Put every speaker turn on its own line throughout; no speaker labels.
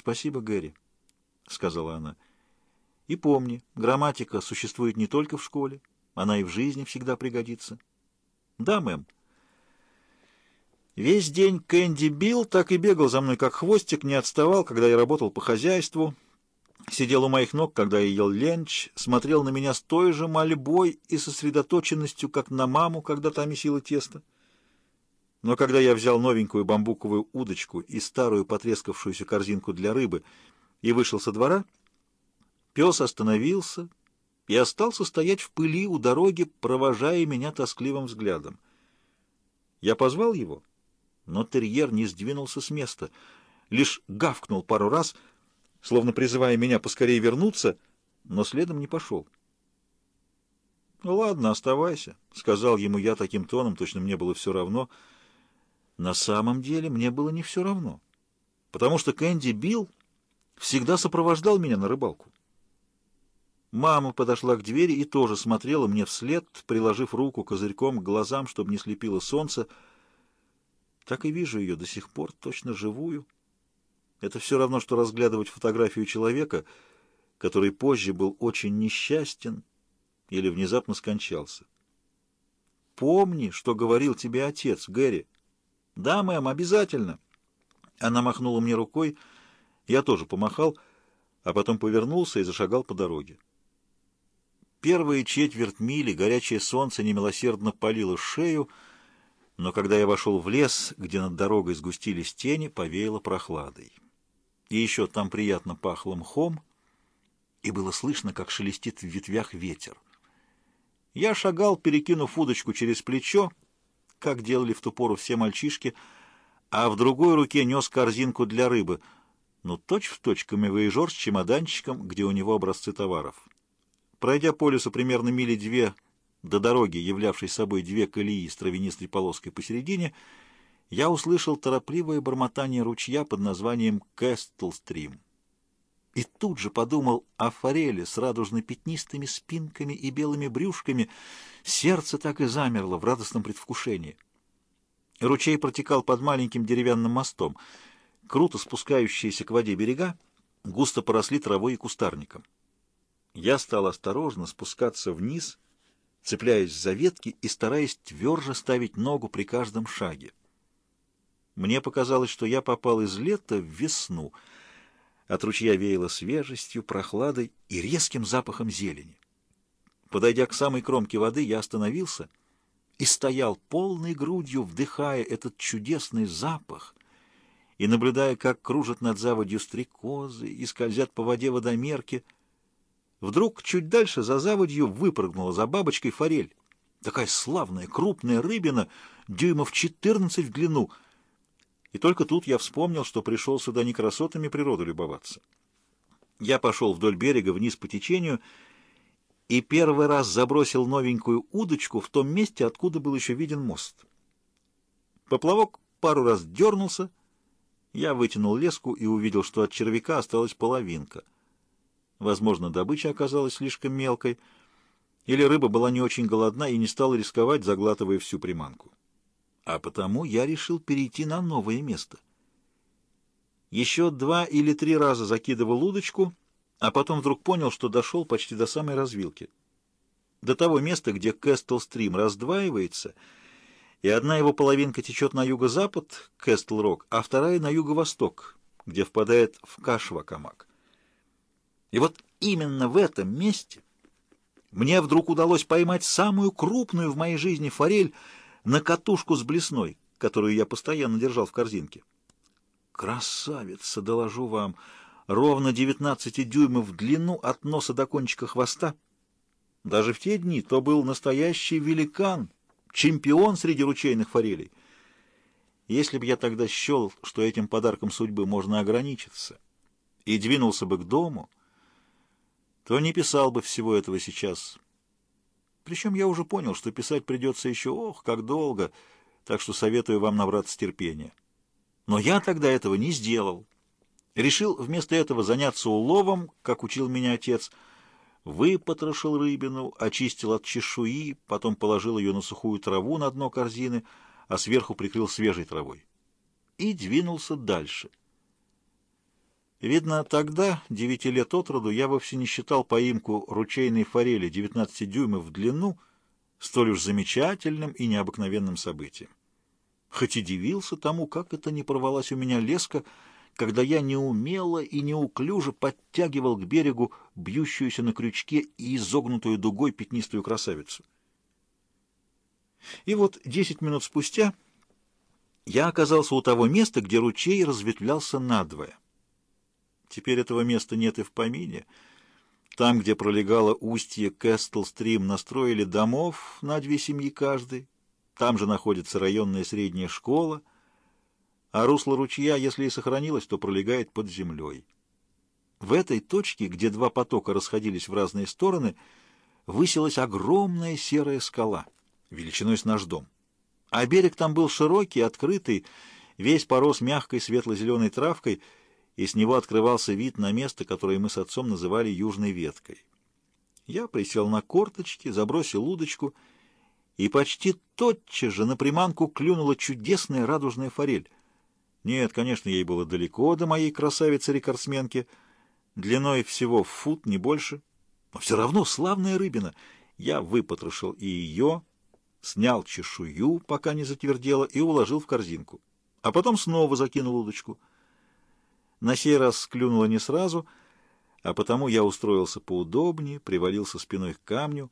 «Спасибо, Гэри», — сказала она. «И помни, грамматика существует не только в школе, она и в жизни всегда пригодится». «Да, мэм». Весь день Кэнди Билл так и бегал за мной, как хвостик, не отставал, когда я работал по хозяйству, сидел у моих ног, когда я ел ленч, смотрел на меня с той же мольбой и сосредоточенностью, как на маму, когда та месила тесто. Но когда я взял новенькую бамбуковую удочку и старую потрескавшуюся корзинку для рыбы и вышел со двора, пес остановился и остался стоять в пыли у дороги, провожая меня тоскливым взглядом. Я позвал его, но терьер не сдвинулся с места, лишь гавкнул пару раз, словно призывая меня поскорее вернуться, но следом не пошел. «Ну ладно, оставайся», — сказал ему я таким тоном, точно мне было все равно — на самом деле мне было не все равно, потому что Кэнди Билл всегда сопровождал меня на рыбалку. Мама подошла к двери и тоже смотрела мне вслед, приложив руку козырьком к глазам, чтобы не слепило солнце. Так и вижу ее до сих пор, точно живую. Это все равно, что разглядывать фотографию человека, который позже был очень несчастен или внезапно скончался. «Помни, что говорил тебе отец, Гэри», «Да, мэм, обязательно». Она махнула мне рукой, я тоже помахал, а потом повернулся и зашагал по дороге. Первые четверть мили горячее солнце немилосердно палило шею, но когда я вошел в лес, где над дорогой сгустились тени, повеяло прохладой. И еще там приятно пахло мхом, и было слышно, как шелестит в ветвях ветер. Я шагал, перекинув удочку через плечо, как делали в ту пору все мальчишки, а в другой руке нес корзинку для рыбы, ну, точь-в-точь камевоежор с чемоданчиком, где у него образцы товаров. Пройдя по лесу примерно мили две до дороги, являвшей собой две колеи с травянистой полоской посередине, я услышал торопливое бормотание ручья под названием Кэстлстрим. И тут же подумал о форели с радужно-пятнистыми спинками и белыми брюшками. Сердце так и замерло в радостном предвкушении. Ручей протекал под маленьким деревянным мостом. Круто спускающиеся к воде берега густо поросли травой и кустарником. Я стал осторожно спускаться вниз, цепляясь за ветки и стараясь тверже ставить ногу при каждом шаге. Мне показалось, что я попал из лета в весну — от ручья веяло свежестью, прохладой и резким запахом зелени. Подойдя к самой кромке воды, я остановился и стоял полной грудью, вдыхая этот чудесный запах и наблюдая, как кружат над заводью стрекозы и скользят по воде водомерки. Вдруг чуть дальше за заводью выпрыгнула за бабочкой форель. Такая славная, крупная рыбина, дюймов четырнадцать в длину — и только тут я вспомнил, что пришел сюда не красотами природы любоваться. Я пошел вдоль берега вниз по течению и первый раз забросил новенькую удочку в том месте, откуда был еще виден мост. Поплавок пару раз дернулся, я вытянул леску и увидел, что от червяка осталась половинка. Возможно, добыча оказалась слишком мелкой, или рыба была не очень голодна и не стала рисковать, заглатывая всю приманку а потому я решил перейти на новое место. Еще два или три раза закидывал удочку, а потом вдруг понял, что дошел почти до самой развилки. До того места, где Кэстл-стрим раздваивается, и одна его половинка течет на юго-запад, Кэстл-рок, а вторая на юго-восток, где впадает в Кашвакамак. И вот именно в этом месте мне вдруг удалось поймать самую крупную в моей жизни форель — на катушку с блесной, которую я постоянно держал в корзинке. Красавица, доложу вам, ровно 19 дюймов в длину от носа до кончика хвоста. Даже в те дни то был настоящий великан, чемпион среди ручейных форелей. Если бы я тогда счел, что этим подарком судьбы можно ограничиться, и двинулся бы к дому, то не писал бы всего этого сейчас, причем я уже понял, что писать придется еще, ох, как долго, так что советую вам набраться терпения. Но я тогда этого не сделал. Решил вместо этого заняться уловом, как учил меня отец. Выпотрошил рыбину, очистил от чешуи, потом положил ее на сухую траву на дно корзины, а сверху прикрыл свежей травой. И двинулся дальше. Видно, тогда, девяти лет от роду, я вовсе не считал поимку ручейной форели 19 дюймов в длину столь уж замечательным и необыкновенным событием. Хоть и дивился тому, как это не порвалась у меня леска, когда я неумело и неуклюже подтягивал к берегу бьющуюся на крючке и изогнутую дугой пятнистую красавицу. И вот десять минут спустя я оказался у того места, где ручей разветвлялся надвое. Теперь этого места нет и в помине. Там, где пролегало устье Кэстл-стрим, настроили домов на две семьи каждый. Там же находится районная средняя школа, а русло ручья, если и сохранилось, то пролегает под землей. В этой точке, где два потока расходились в разные стороны, высилась огромная серая скала, величиной с наш дом. А берег там был широкий, открытый, весь порос мягкой светло-зеленой травкой — и с него открывался вид на место, которое мы с отцом называли южной веткой. Я присел на корточки, забросил удочку, и почти тотчас же на приманку клюнула чудесная радужная форель. Нет, конечно, ей было далеко до моей красавицы-рекордсменки, длиной всего в фут, не больше, но все равно славная рыбина. Я выпотрошил и ее, снял чешую, пока не затвердела, и уложил в корзинку. А потом снова закинул удочку — на сей раз клюнуло не сразу, а потому я устроился поудобнее, привалился спиной к камню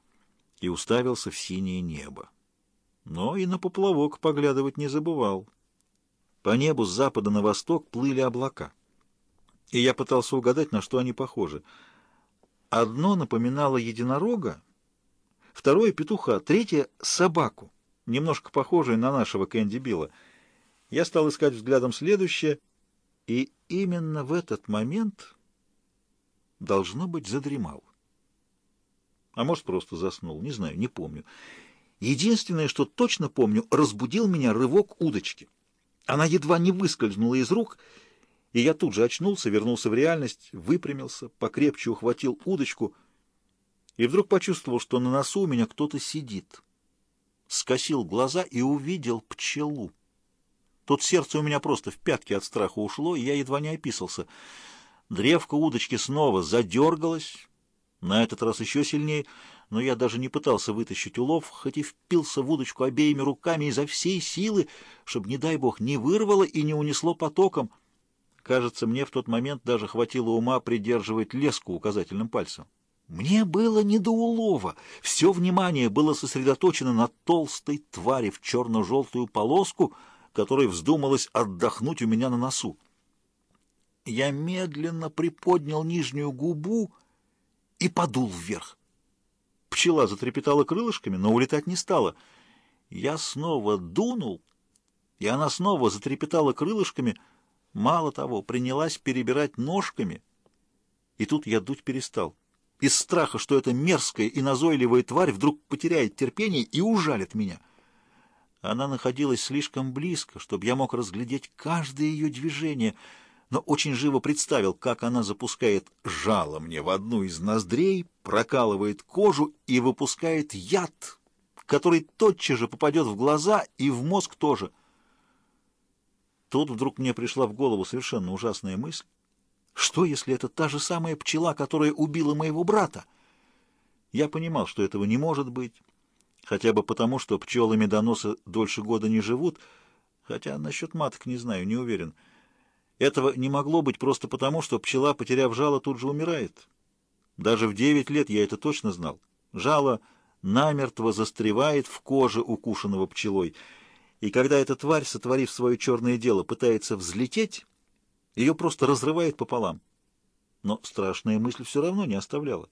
и уставился в синее небо. Но и на поплавок поглядывать не забывал. По небу с запада на восток плыли облака, и я пытался угадать, на что они похожи. Одно напоминало единорога, второе — петуха, третье — собаку, немножко похожую на нашего Кэнди Билла. Я стал искать взглядом следующее, и именно в этот момент, должно быть, задремал. А может, просто заснул, не знаю, не помню. Единственное, что точно помню, разбудил меня рывок удочки. Она едва не выскользнула из рук, и я тут же очнулся, вернулся в реальность, выпрямился, покрепче ухватил удочку и вдруг почувствовал, что на носу у меня кто-то сидит. Скосил глаза и увидел пчелу. Тут сердце у меня просто в пятки от страха ушло, и я едва не описался. Древко удочки снова задергалось, на этот раз еще сильнее, но я даже не пытался вытащить улов, хоть и впился в удочку обеими руками изо всей силы, чтобы, не дай бог, не вырвало и не унесло потоком. Кажется, мне в тот момент даже хватило ума придерживать леску указательным пальцем. Мне было не до улова. Все внимание было сосредоточено на толстой твари в черно-желтую полоску — которой вздумалось отдохнуть у меня на носу. Я медленно приподнял нижнюю губу и подул вверх. Пчела затрепетала крылышками, но улетать не стала. Я снова дунул, и она снова затрепетала крылышками, мало того, принялась перебирать ножками, и тут я дуть перестал. Из страха, что эта мерзкая и назойливая тварь вдруг потеряет терпение и ужалит меня — она находилась слишком близко, чтобы я мог разглядеть каждое ее движение, но очень живо представил, как она запускает жало мне в одну из ноздрей, прокалывает кожу и выпускает яд, который тотчас же попадет в глаза и в мозг тоже. Тут вдруг мне пришла в голову совершенно ужасная мысль. Что, если это та же самая пчела, которая убила моего брата? Я понимал, что этого не может быть, хотя бы потому, что пчелы-медоносы дольше года не живут, хотя насчет маток не знаю, не уверен. Этого не могло быть просто потому, что пчела, потеряв жало, тут же умирает. Даже в девять лет я это точно знал. Жало намертво застревает в коже укушенного пчелой, и когда эта тварь, сотворив свое черное дело, пытается взлететь, ее просто разрывает пополам. Но страшная мысль все равно не оставляла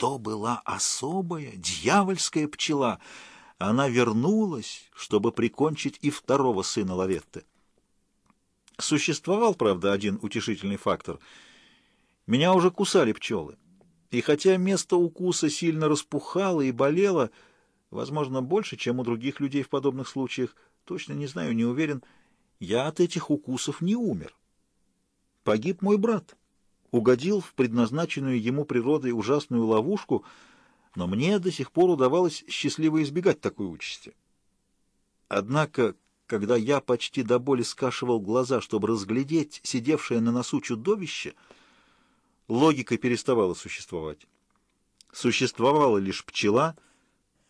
то была особая, дьявольская пчела. Она вернулась, чтобы прикончить и второго сына Лаветты. Существовал, правда, один утешительный фактор. Меня уже кусали пчелы. И хотя место укуса сильно распухало и болело, возможно, больше, чем у других людей в подобных случаях, точно не знаю, не уверен, я от этих укусов не умер. Погиб мой брат угодил в предназначенную ему природой ужасную ловушку, но мне до сих пор удавалось счастливо избегать такой участи. Однако, когда я почти до боли скашивал глаза, чтобы разглядеть сидевшее на носу чудовище, логика переставала существовать. Существовала лишь пчела,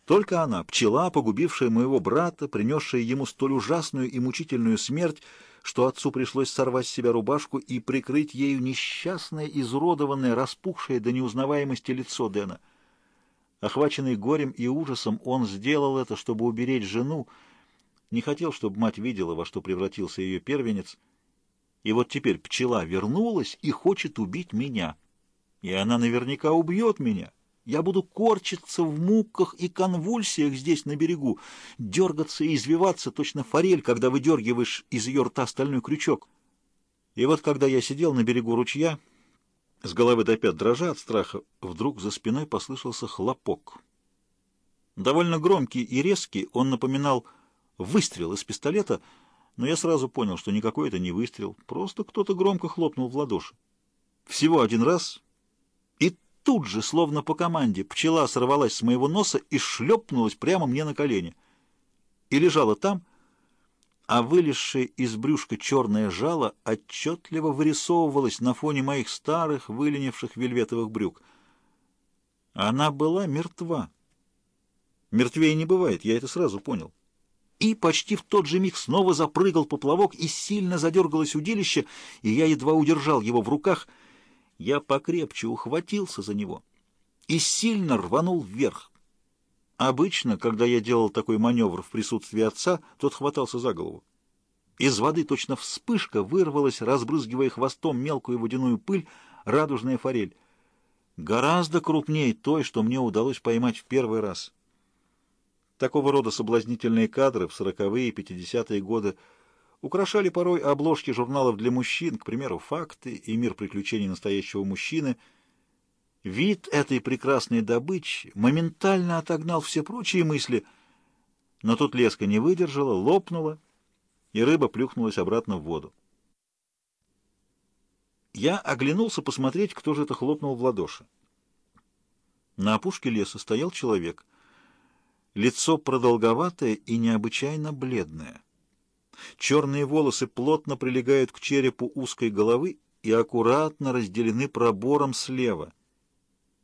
только она, пчела, погубившая моего брата, принесшая ему столь ужасную и мучительную смерть, что отцу пришлось сорвать с себя рубашку и прикрыть ею несчастное, изуродованное, распухшее до неузнаваемости лицо Дэна. Охваченный горем и ужасом, он сделал это, чтобы уберечь жену, не хотел, чтобы мать видела, во что превратился ее первенец. И вот теперь пчела вернулась и хочет убить меня. И она наверняка убьет меня. Я буду корчиться в муках и конвульсиях здесь на берегу, дергаться и извиваться, точно форель, когда выдергиваешь из ее рта стальной крючок. И вот когда я сидел на берегу ручья, с головы до пят дрожа от страха, вдруг за спиной послышался хлопок. Довольно громкий и резкий, он напоминал выстрел из пистолета, но я сразу понял, что никакой это не выстрел, просто кто-то громко хлопнул в ладоши. Всего один раз, тут же, словно по команде, пчела сорвалась с моего носа и шлепнулась прямо мне на колени. И лежала там, а вылезшее из брюшка черное жало отчетливо вырисовывалось на фоне моих старых, выленивших вельветовых брюк. Она была мертва. Мертвее не бывает, я это сразу понял и почти в тот же миг снова запрыгал поплавок, и сильно задергалось удилище, и я едва удержал его в руках. Я покрепче ухватился за него и сильно рванул вверх. Обычно, когда я делал такой маневр в присутствии отца, тот хватался за голову. Из воды точно вспышка вырвалась, разбрызгивая хвостом мелкую водяную пыль, радужная форель. Гораздо крупнее той, что мне удалось поймать в первый раз. Такого рода соблазнительные кадры в сороковые и пятидесятые годы украшали порой обложки журналов для мужчин, к примеру, «Факты» и «Мир приключений настоящего мужчины». Вид этой прекрасной добычи моментально отогнал все прочие мысли, но тут леска не выдержала, лопнула, и рыба плюхнулась обратно в воду. Я оглянулся посмотреть, кто же это хлопнул в ладоши. На опушке леса стоял человек — Лицо продолговатое и необычайно бледное. Черные волосы плотно прилегают к черепу узкой головы и аккуратно разделены пробором слева —